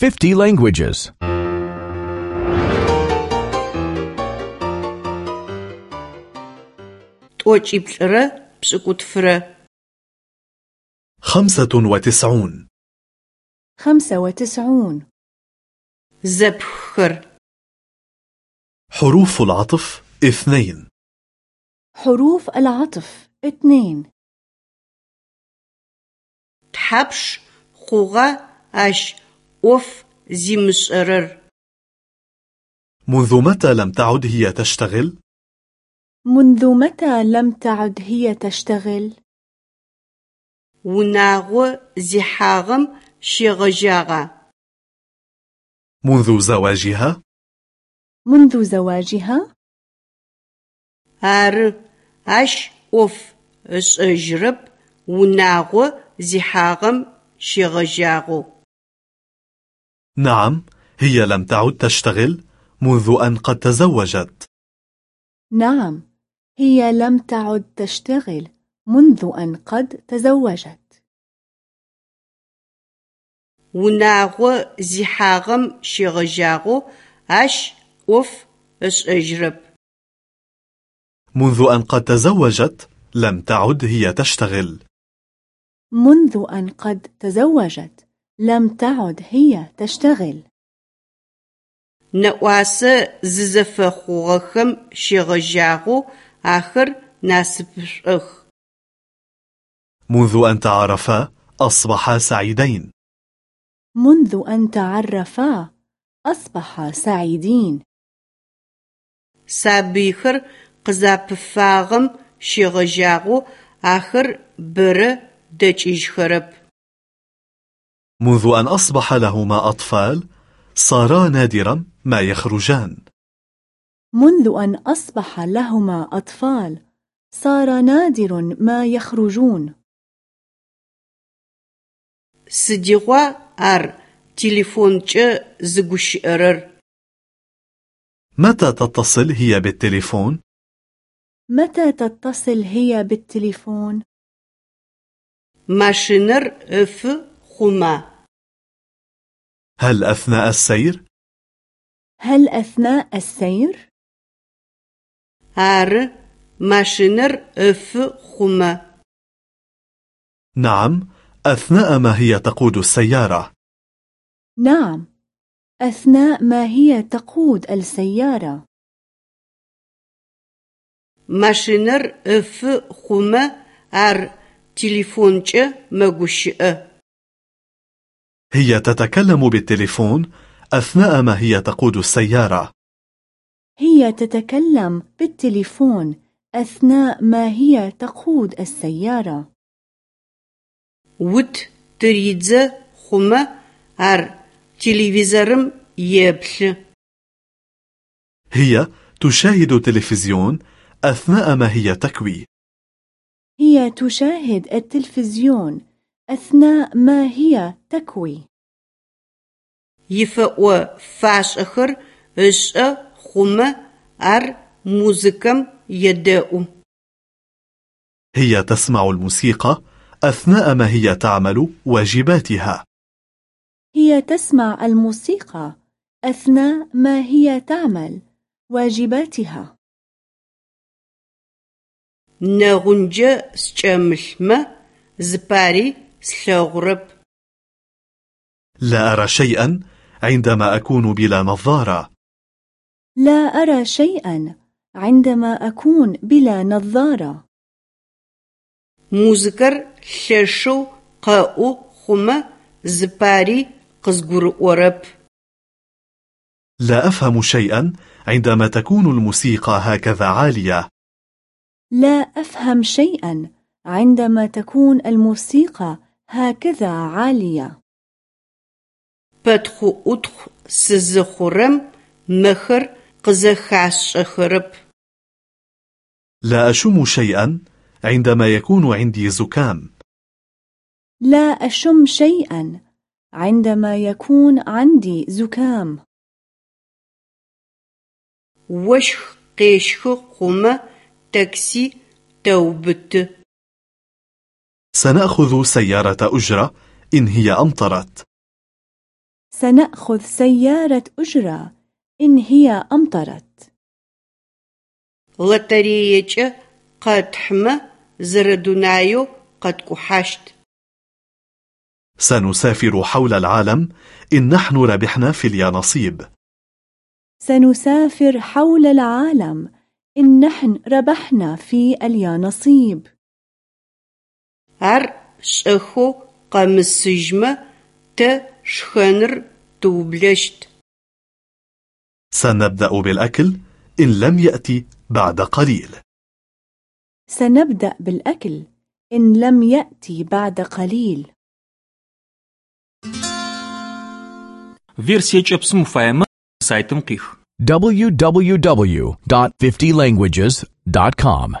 50 languages. 'oç'ipç'ıre pş'ık'utfıre. 95 95 زبخر حروف العطف اثنين. حروف العطف اثنين. تحبش خوغة أش ӏоф зимышӏэрэр? منذ متى لم تعد هي تشتغل؟ منذ متى لم تعد هي تشتغل؟ Унагъо зихьагъэм щегъэжьагъа? منذ زواجها؟ منذ زواجها؟ Ары, ащ ӏоф ышӏэжьырэп унагъо зихьагъэм щегъэжьагъэу. نعم هي لم تعد تشتغل منذ أن قد تزوجت نعم هي لم تعد تشتغل منذ أن قد تزوجت Унагъо зихьагъэм щегъэжьагъэу ащ ӏоф ышӏэжьырэп. منذ أن قد تزوجت لم تعد هي تشتغل منذ أن قد تزوجت لم تعد هي تشتغل Неӏуасэ зызэфэхъугъэхэм щегъэжьагъэу ахэр насыпышӏох. منذ أن تعرفا أصبحا سعيدين منذ أن تعرفا أصبحا سعيدين Сабыйхэр къызапыфагъэм щегъэжьагъэу ахэр бэрэ дэкӏыжьхэрэп. منذ أن أصبح لهما أطفال صارا نادرا ما يخرجان منذ أن أصبح لهما أطفال صار نادر ما يخرجون سديغوا أر تليفون تليفونچ زغوشئرر متى تتصل هي بالتليفون؟ متى تتصل هي بالتليفون؟ ماشينر اف خما. هل أثناء السير؟ هل أثناء السير؟ هر ماشينر أف خما. نعم أثناء ما هي تقود السيارة. نعم أثناء ما هي تقود السيارة. ماشينر أف خما ار تليفونچ مگوشئه. هي تتكلم بالتليفون أثناء ما هي تقود السيارة هي تتكلم بالتليفون أثناء ما هي تقود السيارة Ут тыридзэ хъумэ ар телевизорым еплъы. هي تشاهد تلفزيون أثناء ما هي تكوي هي تشاهد التلفزيون أثناء ما هي تكوي Ифэӏо фашӏэхэр ышӏэ хъумэ ар музыкэм едэӏу. هي تسمع الموسيقى أثناء ما هي تعمل واجباتها هي تسمع الموسيقى أثناء ما هي تعمل واجباتها Нэгъунджэ скӏэмылъмэ зыпари слъэгъурэп. لا أرى شيئا عندما أكون بلا نظارة لا أرى شيئا عندما أكون بلا نظارة Музыкэр лъэшэу къэӏу хъумэ зыпари къызгурыӏорэп. لا أفهم شيئا عندما تكون الموسيقى هكذا عالية لا أفهم شيئا عندما تكون الموسيقى هكذا عالية Пэтхъу ӏутхъу сызыхъурэм мэхэр къызэхашӏэхэрэп. لا أشم شيئا عندما يكون عندي زكام لا أشم شيئا عندما يكون عندي زكام Ощх къещхы хъумэ такси тэубыты. سنأخذ سيارة أجرة إن هي أمطرت. سنأخذ سيارة أجرة إن هي أمطرت. لطريقة قد حمى زردنايو قد كحشت. سنسافر حول العالم إن نحن ربحنا في اليانصيب. سنسافر حول العالم إن نحن ربحنا في اليانصيب. ар шӏэхэу къэмысыжьмэ тэ шхэныр тыублэщт. سنبدأ بالأكل إن لم يأتي بعد قليل سنبدأ بالأكل إن لم يأتي بعد قليل Версия псым уфаемэ сайтым къих. www.50languages.com